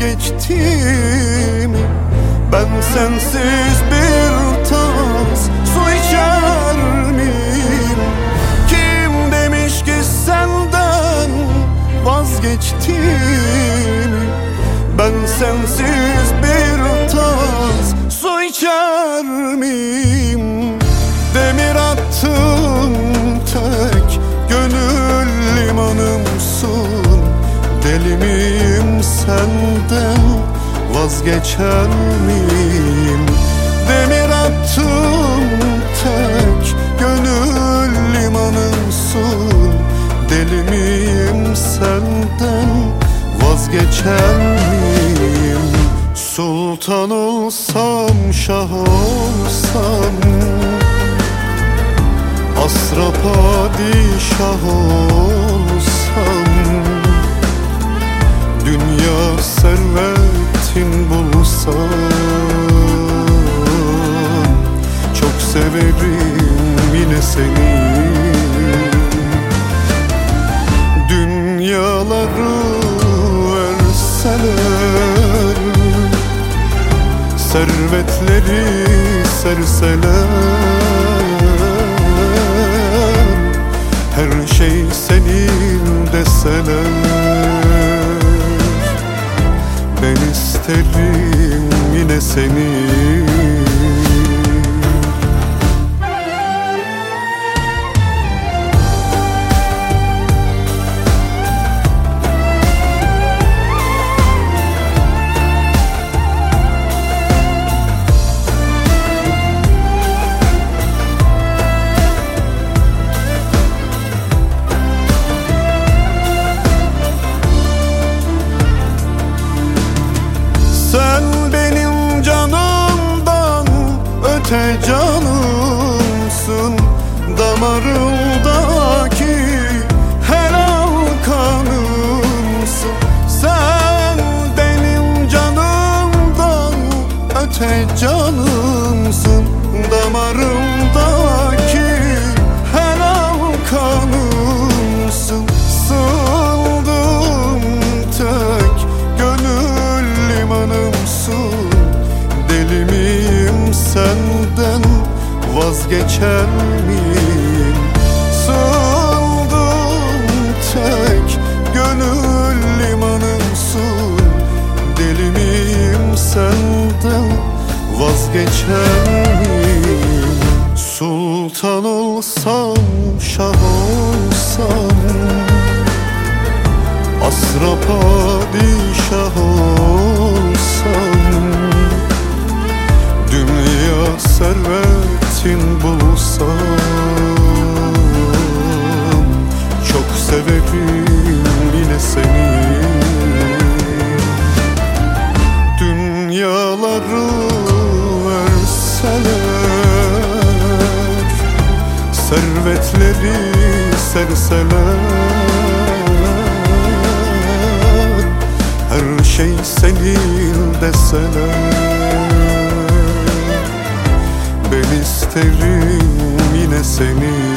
vazgeçti mi? Ben sensiz bir tas su içer miyim? Kim demiş ki senden vazgeçti mi? Ben sensiz bir vazgeçer miyim? Demir attım tek gönül limanımsın Deli miyim senden vazgeçer miyim? Sultan olsam şah olsam Asra padişah olsam severim yine seni. Dünyaları verseler Servetleri serseler. Her şey senin deseler Ben isterim yine seni öte canımsın Damarımdaki her an kanımsın. Sen benim canımdan öte canımsın Damarımdaki vazgeçer miyim? Sığındım tek gönül limanımsın Deli miyim senden vazgeçer miyim? Sultan olsam şah Servetleri serseler Her şey senin deseler Ben isterim yine seni